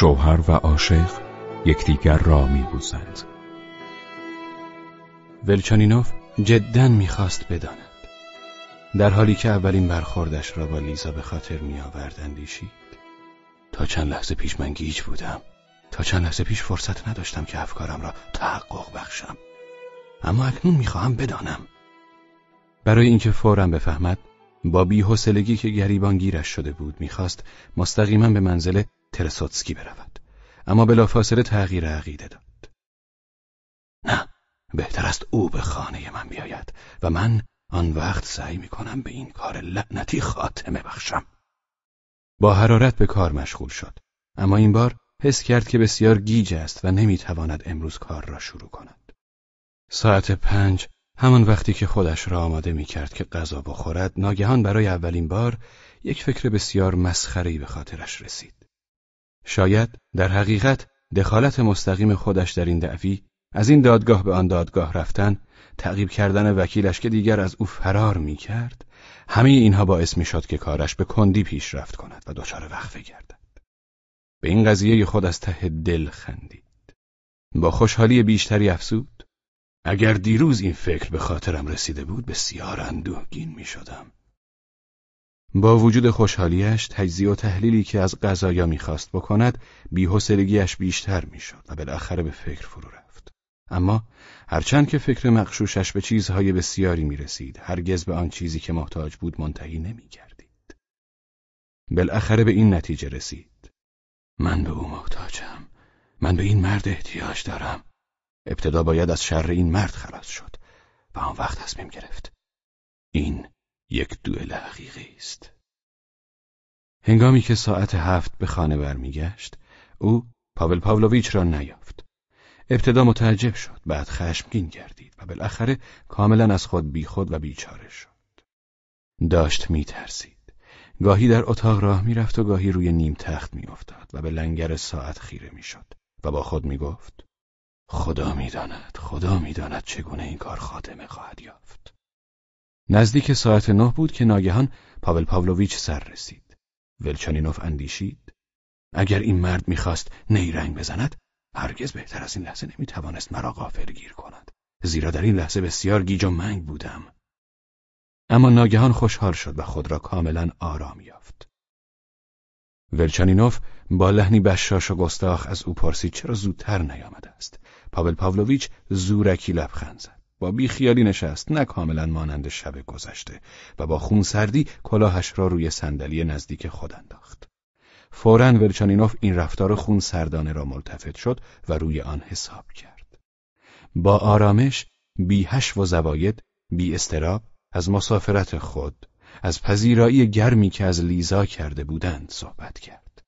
شوهر و عاشق یکدیگر را میبوسند. ولچانینوف جدا می‌خواست بداند. در حالی که اولین برخوردش را با لیزا به خاطر میآورد اندیشید تا چند لحظه پیش من گیج بودم. تا چند لحظه پیش فرصت نداشتم که افکارم را تحقق بخشم. اما اکنون می‌خواهم بدانم. برای اینکه فورا بفهمد با بیحوصلگی که گریبان گیرش شده بود می‌خواست مستقیما به منزل ترسوتسکی برود. اما بلافاصله تغییر عقیده داد. نه بهتر است او به خانه من بیاید و من آن وقت سعی می‌کنم به این کار لعنتی خاتمه بخشم. با حرارت به کار مشغول شد. اما این بار حس کرد که بسیار گیج است و نمی‌تواند امروز کار را شروع کند. ساعت پنج همان وقتی که خودش را آماده می کرد که غذا بخورد ناگهان برای اولین بار یک فکر بسیار مسخری به خاطرش رسید. شاید در حقیقت دخالت مستقیم خودش در این دعوی از این دادگاه به آن دادگاه رفتن تعقیب کردن وکیلش که دیگر از او فرار می کرد همه اینها باعث می شد که کارش به کندی پیشرفت کند و دچار وقفه گردد. به این قضیه خود از ته دل خندید. با خوشحالی بیشتری افزود اگر دیروز این فکر به خاطرم رسیده بود بسیار اندوهگین می شدم. با وجود خوشحالیش تجزیه و تحلیلی که از غذایا می‌خواست بکند بیحسلگیش بیشتر می‌شد و بالاخره به فکر فرو رفت. اما هرچند که فکر مقشوشش به چیزهای بسیاری می‌رسید هرگز به آن چیزی که محتاج بود منتهی نمیگردید. بالاخره به این نتیجه رسید. من به او محتاجم. من به این مرد احتیاج دارم. ابتدا باید از شر این مرد خلاص شد و آن وقت تصمیم گرفت. این یک دوئل حقیقی است. هنگامی که ساعت هفت به خانه برمیگشت او پاول پاولویچ را نیافت. ابتدا متعجب شد بعد خشمگین گردید و بالاخره کاملا از خود بیخود و بیچاره شد. داشت میترسید. گاهی در اتاق راه می‌رفت و گاهی روی نیم تخت میافتاد و به لنگر ساعت خیره می‌شد و با خود می‌گفت خدا می‌داند خدا می‌داند چگونه این کار خاتمه خواهد یافت. نزدیک ساعت نه بود که ناگهان پاول پاولویچ سر رسید. ولچانینوف اندیشید. اگر این مرد می‌خواست نیرنگ بزند هرگز بهتر از این لحظه نمی‌توانست مرا غافل گیر کند. زیرا در این لحظه بسیار گیج و منگ بودم. اما ناگهان خوشحال شد و خود را کاملا آرام یافت. ولچانینوف با لحنی بشاش و گستاخ از او پرسید چرا زودتر نیامده است؟ پاول پاولویچ زورکی لبخند زد. با بیخیالی نشست نه کاملا مانند شب گذشته و با خونسردی کلاهش را روی صندلی نزدیک خود انداخت. فورا ولچانینوف این رفتار خونسردانه را ملتفت شد و روی آن حساب کرد. با آرامش بی حشو و زواید بی اضطراب از مسافرت خود از پذیرایی گرمی که از لیزا کرده بودند صحبت کرد.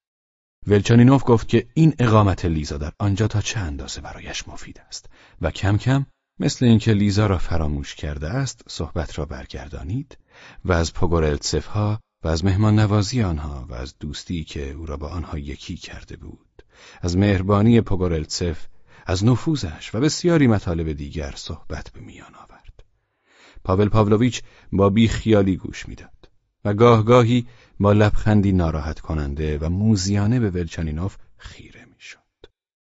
ولچانینوف گفت که این اقامت لیزا در آنجا تا چه اندازه برایش مفید است و کم کم مثل اینکه لیزا را فراموش کرده است صحبت را برگردانید و از پوگورلتسف ها و از مهمان نوازی آنها و از دوستی که او را با آنها یکی کرده بود. از مهربانی پوگورلتسف از نفوذش و بسیاری مطالب دیگر صحبت به میان آورد. پاول پاولویچ با بی خیالی گوش می‌داد و گاه گاهی با لبخندی ناراحت کننده و موزیانه به ولچانینوف خیره می‌شد.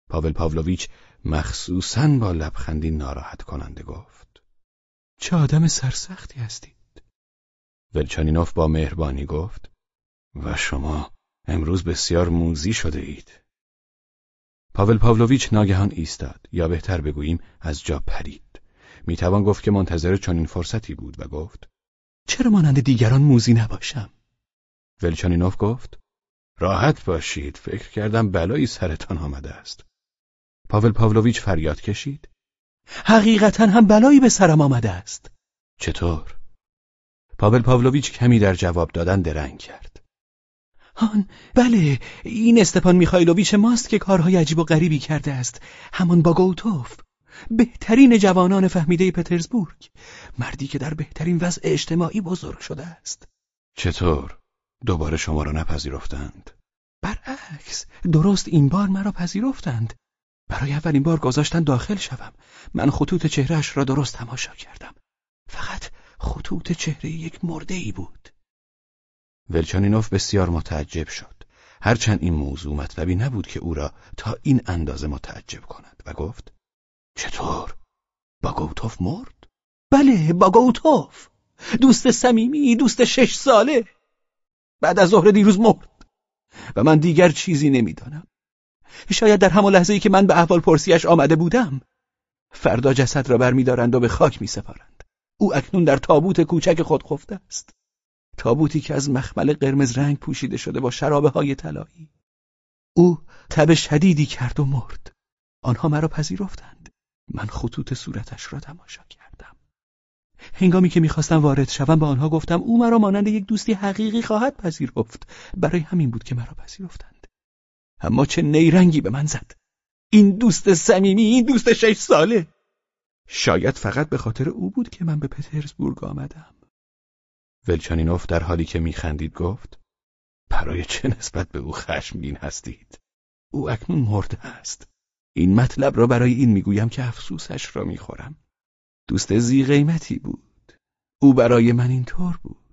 پاول پاولویچ مخصوصا با لبخندی ناراحت کننده گفت. چه آدم سرسختی هستید. ولچانینوف با مهربانی گفت. و شما امروز بسیار موزی شده اید. پاول پاولویچ ناگهان ایستاد. یا بهتر بگوییم از جا پرید. می‌توان گفت که منتظر چنین فرصتی بود و گفت چرا مانند دیگران موزی نباشم؟ ولچانینوف گفت راحت باشید. فکر کردم بلایی سرتان آمده است. پاول پاولویچ فریاد کشید. حقیقتا هم بلایی به سرم آمده است. چطور؟ پاول پاولویچ کمی در جواب دادن درنگ کرد. آن بله این استپان میخایلوویچ ماست که کارهای عجیب و غریبی کرده است. همان با گوتوف بهترین جوانان فهمیده پترزبورگ. مردی که در بهترین وضع اجتماعی بزرگ شده است. چطور؟ دوباره شما را نپذیرفتند. برعکس درست این بار مرا پذیرفتند. برای اولین بار گذاشتن داخل شوم. من خطوط چهرهش را درست تماشا کردم. فقط خطوط چهره یک مرده ای بود. ولچانینوف بسیار متعجب شد. هرچند این موضوع مطلبی نبود که او را تا این اندازه متعجب کند و گفت چطور؟ باگوتوف مرد؟ بله باگوتوف. دوست صمیمی دوست شش ساله. بعد از ظهر دیروز مرد. و من دیگر چیزی نمی‌دانم. شاید در همان لحظه ای که من به احوال پرسیش آمده بودم فردا جسد را برمیدارند و به خاک میسپارند. او اکنون در تابوت کوچک خود خفته است. تابوتی که از مخمل قرمز رنگ پوشیده شده با شرابه های طلایی. او تب شدیدی کرد و مرد. آنها مرا پذیرفتند. من خطوط صورتش را تماشا کردم. هنگامی که می‌خواستم وارد شوم به آنها گفتم او مرا مانند یک دوستی حقیقی خواهد پذیرفت. برای همین بود که مرا پذیرفتند. اما چه نیرنگی به من زد. این دوست صمیمی این دوست شش ساله. شاید فقط به خاطر او بود که من به پترزبورگ آمدم. ولچانینوف در حالی که میخندید گفت برای چه نسبت به او خشمگین هستید؟ او اکنون مرده است. این مطلب را برای این می‌گویم که افسوسش را می‌خورم. دوست زی قیمتی بود. او برای من اینطور بود.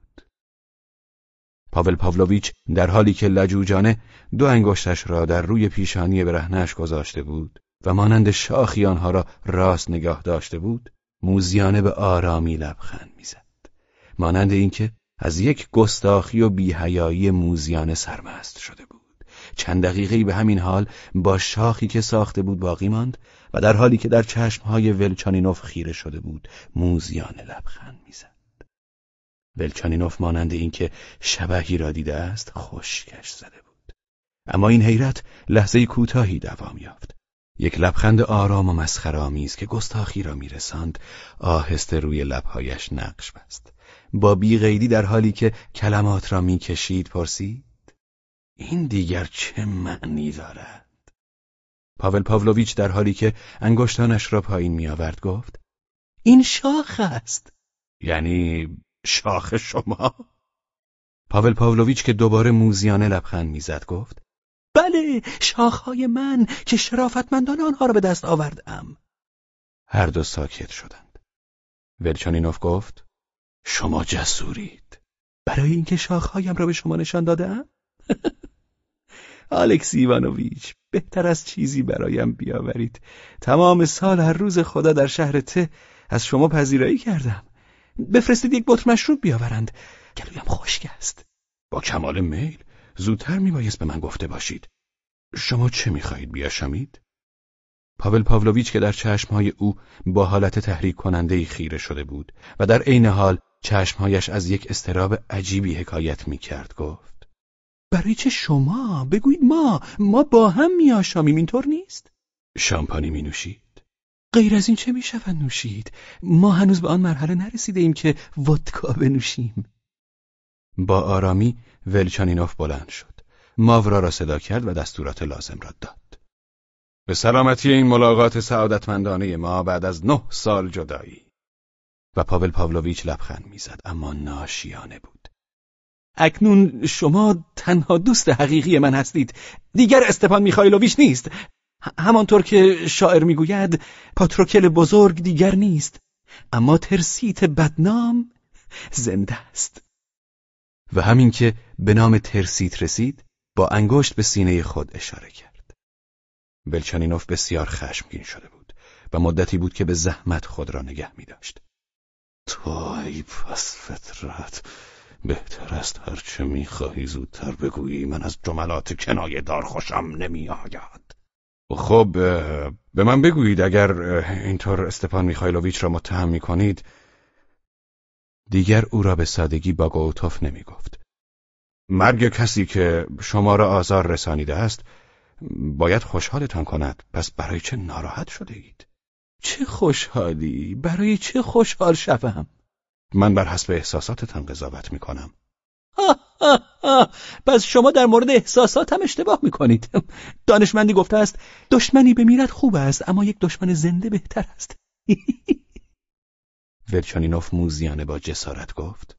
پاول پاولویچ در حالی که لجوجانه دو انگشتش را در روی پیشانی برهنش گذاشته بود و مانند شاخی آنها را راست نگاه داشته بود موزیانه به آرامی لبخند می‌زد. مانند اینکه از یک گستاخی و بیهیایی موزیانه سرمست شده بود. چند دقیقه به همین حال با شاخی که ساخته بود باقی ماند و در حالی که در چشمهای ولچانینوف خیره شده بود موزیانه لبخند می‌زد. ولچانینوف مانند اینکه شبهی را دیده است خشکش زده بود. اما این حیرت لحظه کوتاهی دوام یافت. یک لبخند آرام و مسخرآمیز که گستاخی را میرساند آهسته روی لبهایش نقش بست. با بیغیدی در حالی که کلمات را می‌کشید پرسید این دیگر چه معنی دارد؟ پاول پاولویچ در حالی که انگشتانش را پایین میآورد گفت این شاخ است. یعنی شاخ شما؟ پاول پاولویچ که دوباره موزیانه لبخند می‌زد گفت بله شاخهای من که شرافتمندان آنها را به دست آوردم. هر دو ساکت شدند. ولچانینوف گفت شما جسورید. برای اینکه شاخهایم را به شما نشان دادم آلکسی ایوانوویچ بهتر از چیزی برایم بیاورید. تمام سال هر روز خدا در شهر ته از شما پذیرایی کردم. بفرستید یک بطر مشروب بیاورند گلویم خشک است با کمال میل زودتر میبایست به من گفته باشید شما چه می‌خواهید بیاشمید؟ پاول پاولویچ که در چشمهای او با حالت تحریک کننده خیره شده بود و در عین حال چشمهایش از یک استراب عجیبی حکایت می‌کرد گفت برای چه شما؟ بگویید ما ما با هم میآشامیم اینطور نیست؟ شامپانی می نوشید؟ غیر از این چه می شود نوشید؟ ما هنوز به آن مرحله نرسیده ایم که ودکا بنوشیم. با آرامی ولچانینوف بلند شد. ماورا را صدا کرد و دستورات لازم را داد. به سلامتی این ملاقات سعادتمندانه ما بعد از نه سال جدایی. و پاول پاولویچ لبخند می‌زد اما ناشیانه بود. اکنون شما تنها دوست حقیقی من هستید. دیگر استپان میخایلوویچ نیست. همانطور که شاعر می‌گوید پاتروکل بزرگ دیگر نیست اما ترسیت بدنام زنده است. و همین که به نام ترسیت رسید با انگشت به سینه خود اشاره کرد. ولچانینوف بسیار خشمگین شده بود و مدتی بود که به زحمت خود را نگه می داشت تو ای پس فطرت بهتر است هرچه می‌خواهی زودتر بگویی من از جملات کنایه دار خوشم نمی آید. خب به من بگویید اگر اینطور استپان میخایلوویچ را متهم می کنید دیگر او را به سادگی باگوتوف نمی گفت. مرگ کسی که شما را آزار رسانیده است باید خوشحالتان کند پس برای چه ناراحت شده اید؟ چه خوشحالی؟ برای چه خوشحال شوم؟ من بر حسب احساساتتان قضاوت می کنم. پس شما در مورد احساساتم اشتباه می کنید. دانشمندی گفته است دشمنی بمیرد خوب است اما یک دشمن زنده بهتر است. ولچانینوف موزیانه با جسارت گفت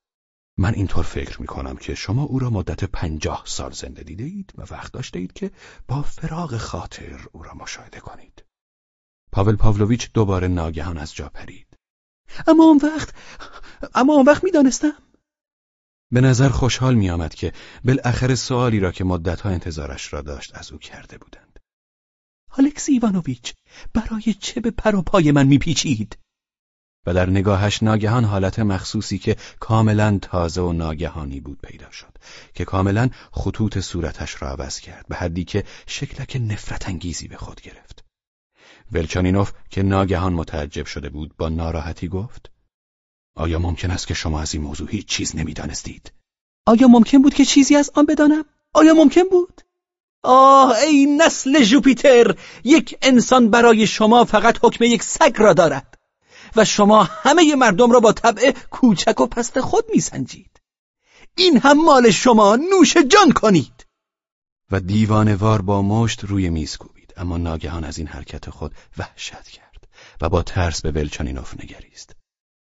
من اینطور فکر می کنم که شما او را مدت پنجاه سال زنده دیده اید و وقت داشته اید که با فراغ خاطر او را مشاهده کنید. پاول پاولویچ دوباره ناگهان از جا پرید. اما اون وقت اما اون وقت می‌دانستم به نظر خوشحال می آمد که بالاخره سوالی را که مدتها انتظارش را داشت از او کرده بودند. الکسی ایوانوویچ برای چه به پر و پای من میپیچید؟ و در نگاهش ناگهان حالت مخصوصی که کاملا تازه و ناگهانی بود پیدا شد که کاملا خطوط صورتش را عوض کرد به حدی که شکلک نفرت انگیزی به خود گرفت ولچانینوف که ناگهان متعجب شده بود با ناراحتی گفت آیا ممکن است که شما از این موضوع هیچ چیز نمی‌دانستید؟ آیا ممکن بود که چیزی از آن بدانم؟ آیا ممکن بود؟ آه ای نسل جوپیتر یک انسان برای شما فقط حکم یک سگ را دارد و شما همه مردم را با طبع کوچک و پست خود میسنجید این هم مال شما نوش جان کنید و دیوانوار با مشت روی میز کوبید اما ناگهان از این حرکت خود وحشت کرد و با ترس به ولچانینوف نگریست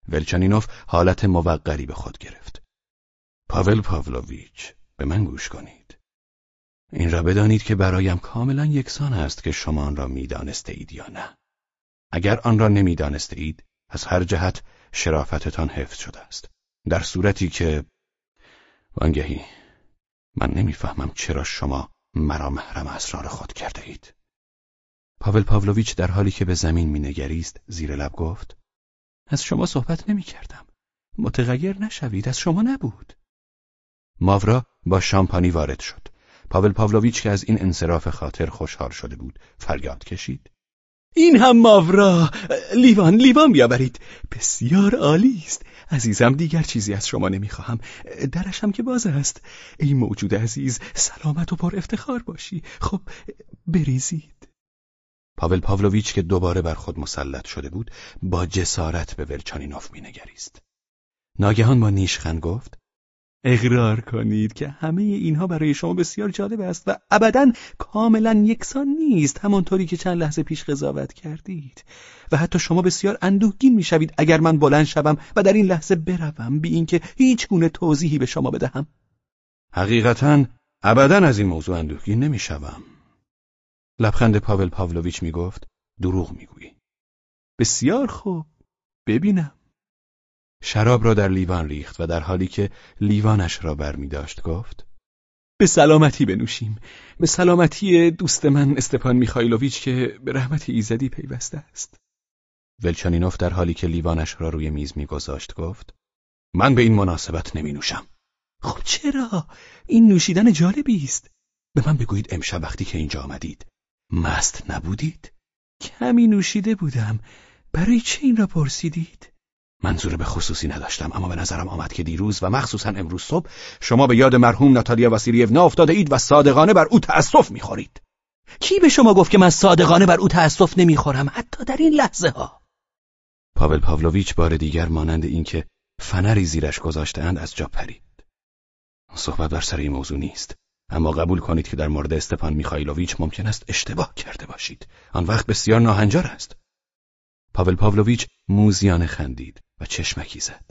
ولچانینوف حالت موقری به خود گرفت. پاول پاولویچ به من گوش کنید. این را بدانید که برایم کاملا یکسان است که شما آن را می‌دانسته اید یا نه. اگر آن را نمی‌دانسته اید از هر جهت شرافتتان حفظ شده است. در صورتی که وانگهی من نمی‌فهمم چرا شما مرا محرم اسرار خود کرده اید. پاول پاولویچ در حالی که به زمین مینگریست زیر لب گفت از شما صحبت نمی کردم. متغیر نشوید از شما نبود. ماورا با شامپانی وارد شد. پاول پاولویچ که از این انصراف خاطر خوشحال شده بود فریاد کشید. این هم ماورا. لیوان لیوان بیاورید. بسیار عالی است. عزیزم دیگر چیزی از شما نمی‌خواهم. درشم که باز است. ای موجود عزیز سلامت و پر افتخار باشی. خب بریزید. پاول پاولویچ که دوباره بر خود مسلط شده بود با جسارت به ولچانینوف مینگریست. ناگهان با نیشخند گفت اقرار کنید که همه اینها برای شما بسیار جالب است و ابدا کاملا یکسان نیست همانطوری که چند لحظه پیش قضاوت کردید. و حتی شما بسیار اندوهگین می‌شوید اگر من بلند شوم و در این لحظه بروم بی اینکه هیچ گونه توضیحی به شما بدهم. حقیقتا ابدا از این موضوع اندوهگین نمی‌شوم. لبخند پاول پاولویچ می‌گفت دروغ می‌گویی. بسیار خوب. ببینم. شراب را در لیوان ریخت و در حالی که لیوانش را بر می داشت گفت به سلامتی بنوشیم. به سلامتی دوست من استپان میخایلوویچ که به رحمت ایزدی پیوسته است. ولچانینوف در حالی که لیوانش را روی میز میگذاشت گفت من به این مناسبت نمی نوشم. خب چرا؟ این نوشیدن جالبی است. به من بگویید امشب وقتی که اینجا آمدید. مست نبودید؟ کمی نوشیده بودم. برای چه این را پرسیدید؟ منظور به خصوصی نداشتم اما به نظرم آمد که دیروز و مخصوصا امروز صبح شما به یاد مرحوم ناتالیا واسیلیونا افتاده اید و صادقانه بر او تأسف می‌خورید. کی به شما گفت که من صادقانه بر او تأسف نمی‌خورم؟ حتی در این لحظه ها پاول پاولویچ بار دیگر مانند اینکه فنری زیرش گذاشتهاند از جا پرید. صحبت بر سر این موضوع نیست. اما قبول کنید که در مورد استپان میخایلوویچ ممکن است اشتباه کرده باشید آن وقت بسیار ناهنجار است پاول پاولویچ موزیانه خندید و چشمکی زد.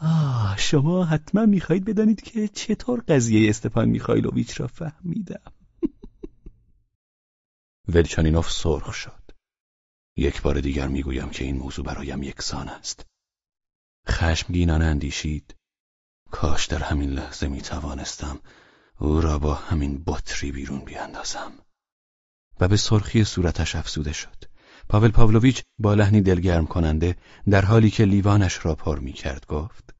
آه شما حتما می‌خواهید بدانید که چطور قضیه استپان میخایلوویچ را فهمیدم. ولچانینوف سرخ شد. یک بار دیگر می‌گویم که این موضوع برایم یکسان است. خشمگینانه اندیشید. کاش در همین لحظه می توانستم او را با همین بطری بیرون بیاندازم. و به سرخی صورتش افسوده شد. پاول پاولویچ با لحنی دلگرم کننده در حالی که لیوانش را پر می کرد گفت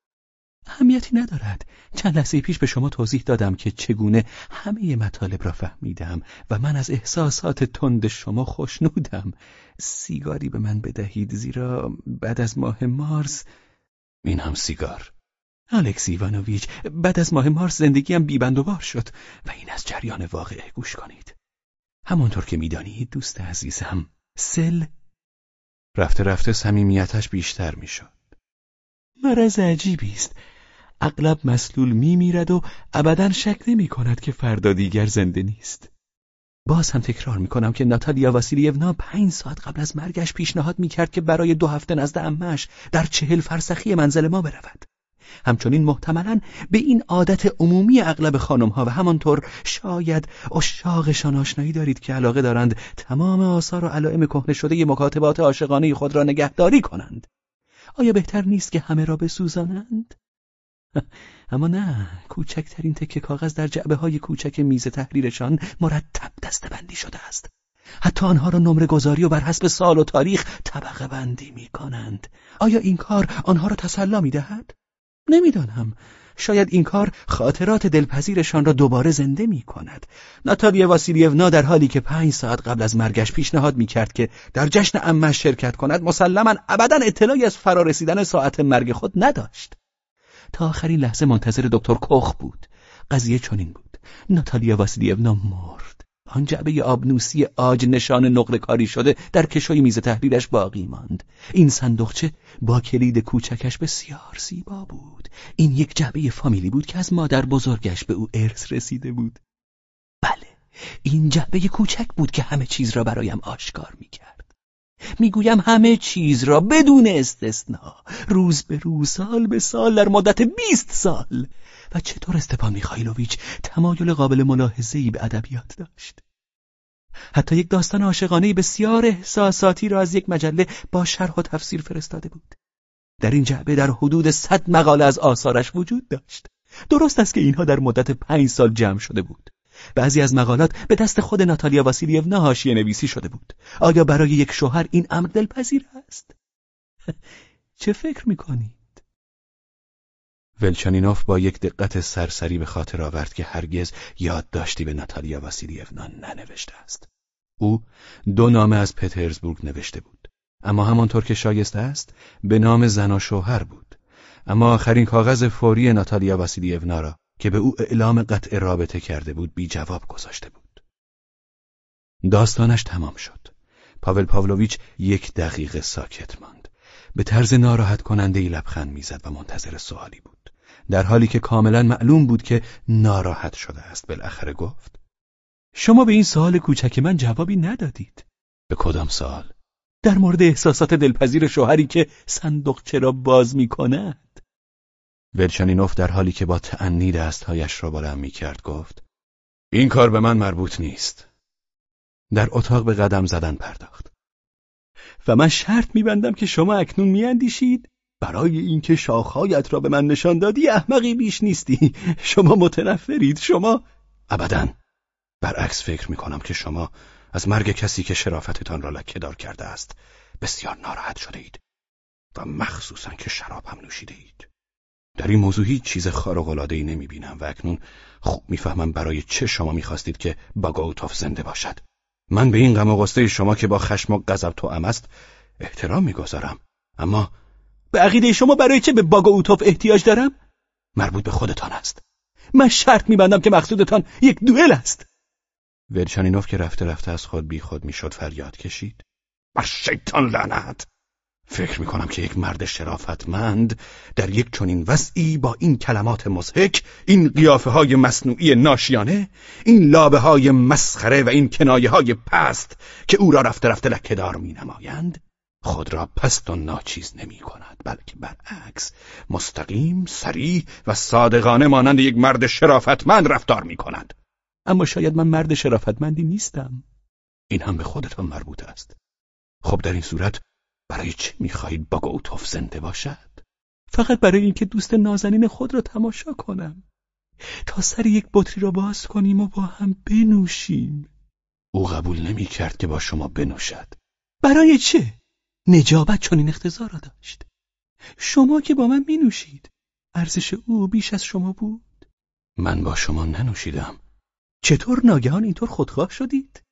اهمیتی ندارد چند لحظه پیش به شما توضیح دادم که چگونه همه مطالب را فهمیدم و من از احساسات تند شما خوشنودم سیگاری به من بدهید زیرا بعد از ماه مارس این هم سیگار الکس ایوانوویچ بعد از ماه مارس زندگیم بیبند و بار شد و این از جریان واقعه گوش کنید همانطور که می‌دانید دوست عزیزم سل رفته رفته صمیمیتش بیشتر می‌شد. مرض عجیبی است. اغلب مسلول میمیرد و ابدا شک نمی کند که فردا دیگر زنده نیست. باز هم تکرار می کنم که ناتالیا واسیلیونا پنج ساعت قبل از مرگش پیشنهاد می کرد که برای دو هفته نزد امش در چهل فرسخی منزل ما برود. همچنین محتملا به این عادت عمومی اغلب خانم ها و همانطور شاید اشاقشان آشنایی دارید که علاقه دارند تمام آثار و علائم کهنه شده مکاتبات عاشقانه خود را نگهداری کنند. آیا بهتر نیست که همه را بسوزانند؟ اما نه کوچکترین تکه کاغذ در جعبه های کوچک میز تحریرشان مرتب دستبندی شده است. حتی آنها را نمره گذاری و بر حسب سال و تاریخ طبقه بندی می کنند آیا این کار آنها را تسلا می دهد؟ نمی‌دانم شاید این کار خاطرات دلپذیرشان را دوباره زنده می کند. ناتالیا واسیلیونا در حالی که پنج ساعت قبل از مرگش پیشنهاد می کرد که در جشن امش شرکت کند مسلما ابدا اطلاعی از فرارسیدن ساعت مرگ خود نداشت. تا آخرین لحظه منتظر دکتر کوخ بود. قضیه چنین بود. ناتالیا واسیلیونا مرد. آن جعبه آبنوسی آج نشان نقل کاری شده در کشوی میز تحریرش باقی ماند. این صندوقچه با کلید کوچکش بسیار زیبا بود. این یک جعبه فامیلی بود که از مادر بزرگش به او ارث رسیده بود. بله این جعبه کوچک بود که همه چیز را برایم آشکار می‌کرد. می‌گویم همه چیز را بدون استثنا روز به روز سال به سال در مدت بیست سال. و چطور استپان میخایلوویچ تمایل قابل ملاحظه‌ای به ادبیات داشت؟ حتی یک داستان عاشقانه بسیار احساساتی را از یک مجله با شرح و تفسیر فرستاده بود. در این جعبه در حدود صد مقاله از آثارش وجود داشت. درست است که اینها در مدت پنج سال جمع شده بود. بعضی از مقالات به دست خود ناتالیا واسیلیونا حاشیه نویسی شده بود. آیا برای یک شوهر این امر دلپذیر است؟ چه فکر می‌کنی؟ ولچانینوف با یک دقت سرسری به خاطر آورد که هرگز یادداشتی به ناتالیا واسیلیونا ننوشته است. او دو نامه از پترزبورگ نوشته بود. اما همانطور که شایسته است به نام زن و شوهر بود. اما آخرین کاغذ فوری ناتالیا واسیلیونا را که به او اعلام قطع رابطه کرده بود بی جواب گذاشته بود. داستانش تمام شد. پاول پاولویچ یک دقیقه ساکت ماند. به طرز ناراحت کننده ای لبخند می‌زد و منتظر سوالی بود. در حالی که کاملا معلوم بود که ناراحت شده است. بالاخره گفت شما به این سوال کوچک من جوابی ندادید. به کدام سوال؟ در مورد احساسات دلپذیر شوهری که صندوق را باز می کند ولچانینوف در حالی که با تعنی دستهایش را بلند می کرد گفت این کار به من مربوط نیست. در اتاق به قدم زدن پرداخت. و من شرط میبندم که شما اکنون میاندیشید برای اینکه شاخهایت را به من نشان دادی احمقی بیش نیستی. شما متنفرید. شما ابدا. برعکس فکر می کنم که شما از مرگ کسی که شرافتتان را لکهدار کرده است بسیار ناراحت شده اید و مخصوصا که شراب هم نوشیده اید در این موضوع هیچ چیز خارق نمی بینم و اکنون خوب می‌فهمم برای چه شما می‌خواستید که باگاوتوف زنده باشد. من به این غم و شما که با خشم و غضب تو است احترام می‌گذارم. اما به عقیده شما برای چه به باگ اوتوف احتیاج دارم؟ مربوط به خودتان است. من شرط میبندم که مقصودتان یک دوئل است. ورچانینوف که رفته رفته از خود بی خود می‌شد فریاد کشید. بر شیطان لعنت! فکر می‌کنم که یک مرد شرافتمند در یک چنین وضعی با این کلمات مزهک این قیافه های مصنوعی ناشیانه این لابه های مسخره و این کنایه های پست که او را رفته رفته لکهدار می نمایند خود را پست و ناچیز نمی کند بلکه برعکس مستقیم، سریع و صادقانه مانند یک مرد شرافتمند رفتار می کند. اما شاید من مرد شرافتمندی نیستم. این هم به خودتان مربوط است. خب در این صورت برای چه می‌خواهید باگوتوف زنده باشد؟ فقط برای اینکه دوست نازنین خود را تماشا کنم. تا سر یک بطری را باز کنیم و با هم بنوشیم. او قبول نمی کرد که با شما بنوشد. برای چه؟ نجابت چنین اختزار را داشت. شما که با من می نوشید ارزش او بیش از شما بود؟ من با شما ننوشیدم. چطور ناگهان اینطور خودخواه شدید؟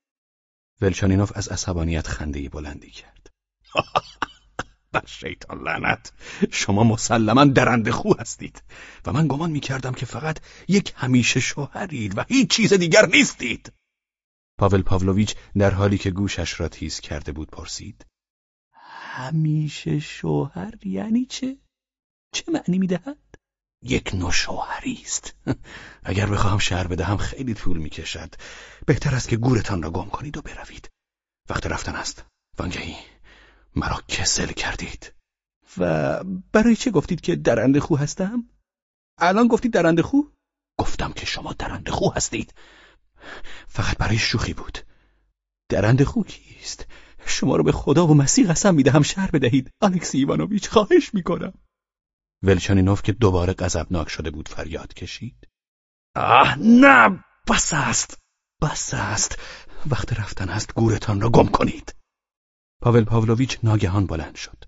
ولچانینوف از عصبانیت خندهی بلندی کرد. بر شیطان لعنت. شما مسلما درنده خو هستید و من گمان می کردم که فقط یک همیشه شوهرید و هیچ چیز دیگر نیستید. پاول پاولویچ در حالی که گوشش را تیز کرده بود پرسید همیشه شوهر یعنی چه؟ چه معنی می‌دهد؟ یک نوع شوهری است اگر بخواهم شهر بدهم خیلی طول می‌کشد بهتر است که گورتان را گم کنید و بروید وقت رفتن است وانگهی مرا کسل کردید و برای چه گفتید که درنده خو هستم؟ الان گفتید درنده خو؟ گفتم که شما درنده خو هستید فقط برای شوخی بود درنده خو کیست؟ شما رو به خدا و مسیح قسم می‌دهم شهر بدهید. الکسی ایوانوویچ خواهش می‌کنم. ولچانینوف که دوباره غضبناک شده بود فریاد کشید. آه نه بس است. بس است. وقت رفتن است گورتان را گم کنید. پاول پاولویچ ناگهان بلند شد.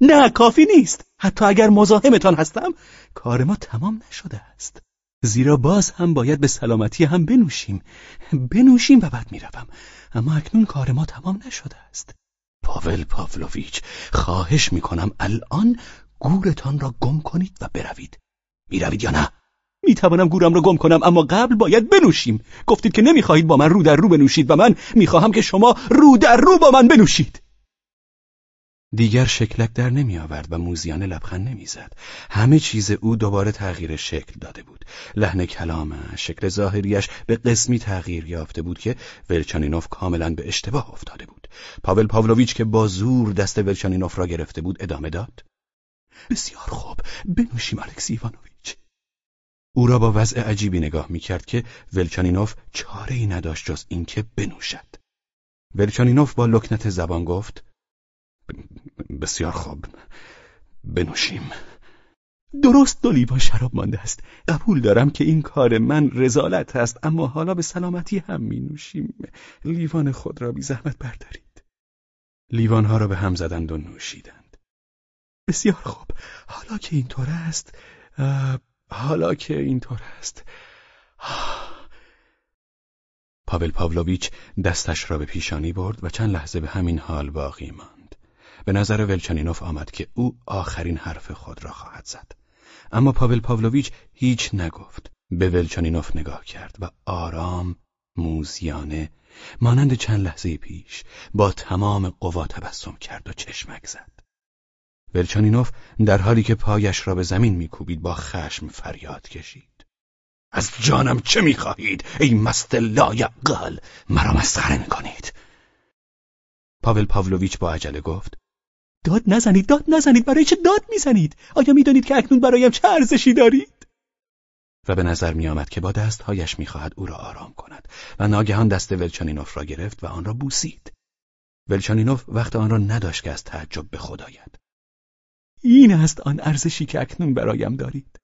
نه کافی نیست. حتی اگر مزاحمتان هستم کار ما تمام نشده است. زیرا باز هم باید به سلامتی هم بنوشیم. بنوشیم و بعد می‌روم. اما اکنون کار ما تمام نشده است. پاول پاولویچ خواهش می‌کنم الان گورتان را گم کنید و بروید. می‌روید یا نه؟ می‌توانم گورم را گم کنم اما قبل باید بنوشیم. گفتید که نمی‌خواهید با من رو در رو بنوشید و من می‌خواهم که شما رو در رو با من بنوشید. دیگر شکلک در نمی آورد و موزیانه لبخند نمی زد. همه چیز او دوباره تغییر شکل داده بود. لحن کلامش، شکل ظاهریش به قسمی تغییر یافته بود که ولچانینوف کاملا به اشتباه افتاده بود. پاول پاولویچ که با زور دست ولچانینوف را گرفته بود ادامه داد. بسیار خوب، بنوشیم الکسی ایوانویچ. او را با وضع عجیبی نگاه می کرد که ولچانینوف چاره ای نداشت جز اینکه بنوشد. ولچانینوف با لکنت زبان گفت بسیار خوب. بنوشیم. درست دو لیوان شراب مانده است. قبول دارم که این کار من رزالت است اما حالا به سلامتی هم می نوشیم لیوان خود را بی زحمت بردارید. لیوانها را به هم زدند و نوشیدند. بسیار خوب. حالا که اینطور است حالا که اینطور است. پاول پاولویچ دستش را به پیشانی برد و چند لحظه به همین حال باقی ماند. به نظر ولچانینوف آمد که او آخرین حرف خود را خواهد زد. اما پاول پاولویچ هیچ نگفت. به ولچانینوف نگاه کرد و آرام موزیانه مانند چند لحظه پیش با تمام قوا تبسم کرد و چشمک زد. ولچانینوف در حالی که پایش را به زمین میکوبید با خشم فریاد کشید. از جانم چه می‌خواهید؟ ای مست لایقل مرا مسخره می‌کنید. پاول پاولویچ با عجله گفت داد نزنید داد نزنید برای چه داد می‌زنید؟ آیا می‌دانید که اکنون برایم چه ارزشی دارید؟ و به نظر میآمد که با دستهایش می‌خواهد او را آرام کند و ناگهان دست ولچانینوف را گرفت و آن را بوسید. ولچانینوف وقت آن را نداشت که از تعجب به خود آید. این است آن ارزشی که اکنون برایم دارید.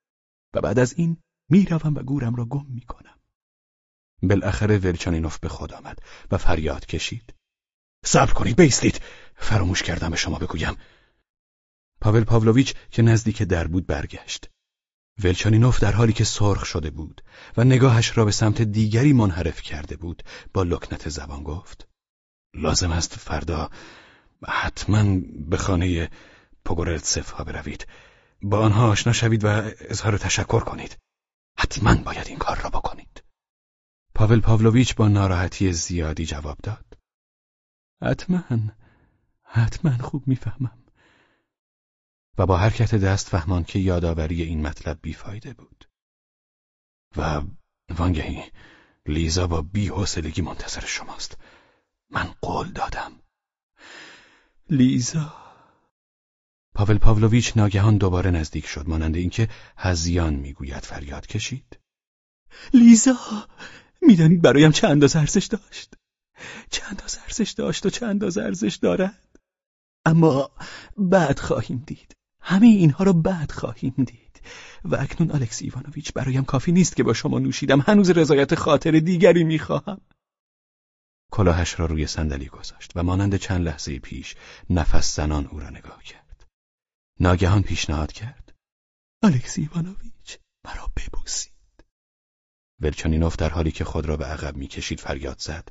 و بعد از این می‌روم و گورم را گم می‌کنم. بالاخره ولچانینوف به خود آمد و فریاد کشید. صبر کنید بیستید. فراموش کردم به شما بگویم. پاول پاولویچ که نزدیک در بود برگشت. ولچانینوف در حالی که سرخ شده بود و نگاهش را به سمت دیگری منحرف کرده بود با لکنت زبان گفت. لازم است فردا حتما به خانه پوگورلتسف ها بروید. با آنها آشنا شوید و اظهار تشکر کنید. حتما باید این کار را بکنید. پاول پاولویچ با ناراحتی زیادی جواب داد. حتما. حتما خوب می‌فهمم. و با حرکت دست فهمان که یادآوری این مطلب بیفایده بود. و وانگهی لیزا با بیحوصلگی منتظر شماست. من قول دادم. لیزا. پاول پاولویچ ناگهان دوباره نزدیک شد مانند اینکه هزیان می‌گوید فریاد کشید. لیزا می‌دانید برایم چه اندازه ارزش داشت؟ چه اندازه ارزش داشت و چه اندازه ارزش دارد؟ اما بعد خواهیم دید. همه اینها را بعد خواهیم دید. و اکنون الکسی ایوانویچ برایم کافی نیست که با شما نوشیدم. هنوز رضایت خاطر دیگری می‌خواهم. کلاهش را روی صندلی گذاشت و مانند چند لحظه پیش نفس زنان او را نگاه کرد. ناگهان پیشنهاد کرد. الکسی ایوانویچ مرا ببوسید. ولچانینوف در حالی که خود را به عقب می‌کشید فریاد زد.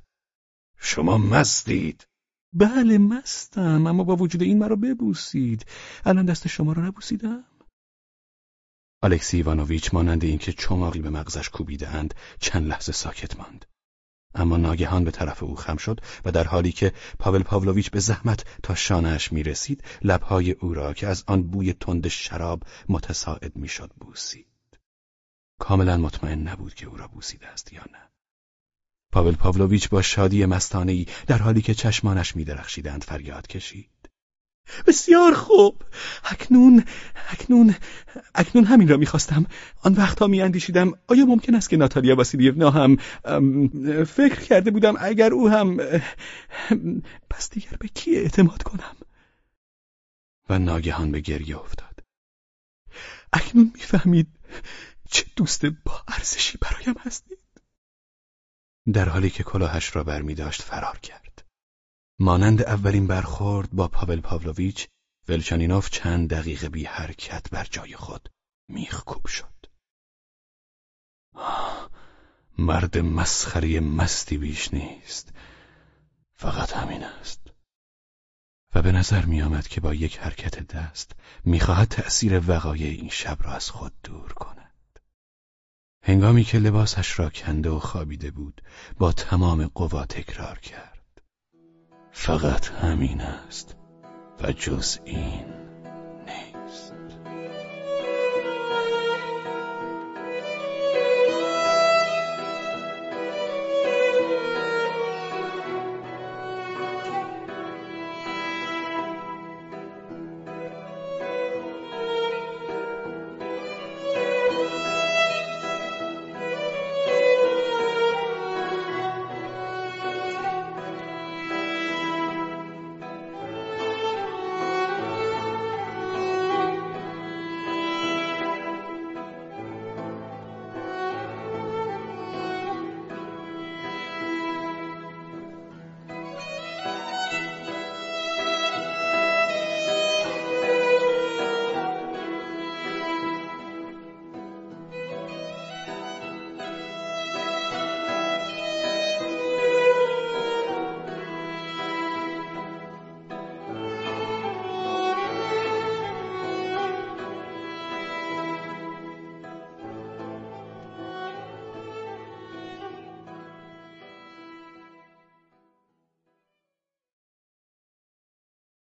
شما مستید. بله مستم اما با وجود این مرا ببوسید. الان دست شما را نبوسیدم. الکسی ایوانوویچ مانند اینکه چماقی به مغزش کوبیدهاند چند لحظه ساکت ماند. اما ناگهان به طرف او خم شد و در حالی که پاول پاولویچ به زحمت تا شانهاش می رسید لبهای او را که از آن بوی تند شراب متساعد می‌شد بوسید. کاملا مطمئن نبود که او را بوسیده است یا نه. پاول پاولویچ با شادی مستانهای در حالی که چشمانش میدرخشیدند فریاد کشید. بسیار خوب. اکنون اکنون اکنون همین را می‌خواستم. آن وقتها میاندیشیدم آیا ممکن است که ناتالیا واسیلیونا هم فکر کرده بودم اگر او هم پس دیگر به کی اعتماد کنم؟ و ناگهان به گریه افتاد. اکنون می‌فهمید چه دوست با ارزشی برایم هستید. در حالی که کلاهش را برمی داشت فرار کرد. مانند اولین برخورد با پاول پاولویچ ولچانینوف چند دقیقه بی حرکت بر جای خود میخکوب شد. مرد مسخری مستی بیش نیست. فقط همین است. و به نظر می آمد که با یک حرکت دست می‌خواهد تأثیر وقایع این شب را از خود دور کند. هنگامی که لباسش را کنده و خوابیده بود با تمام قوا تکرار کرد. فقط همین است و جز این.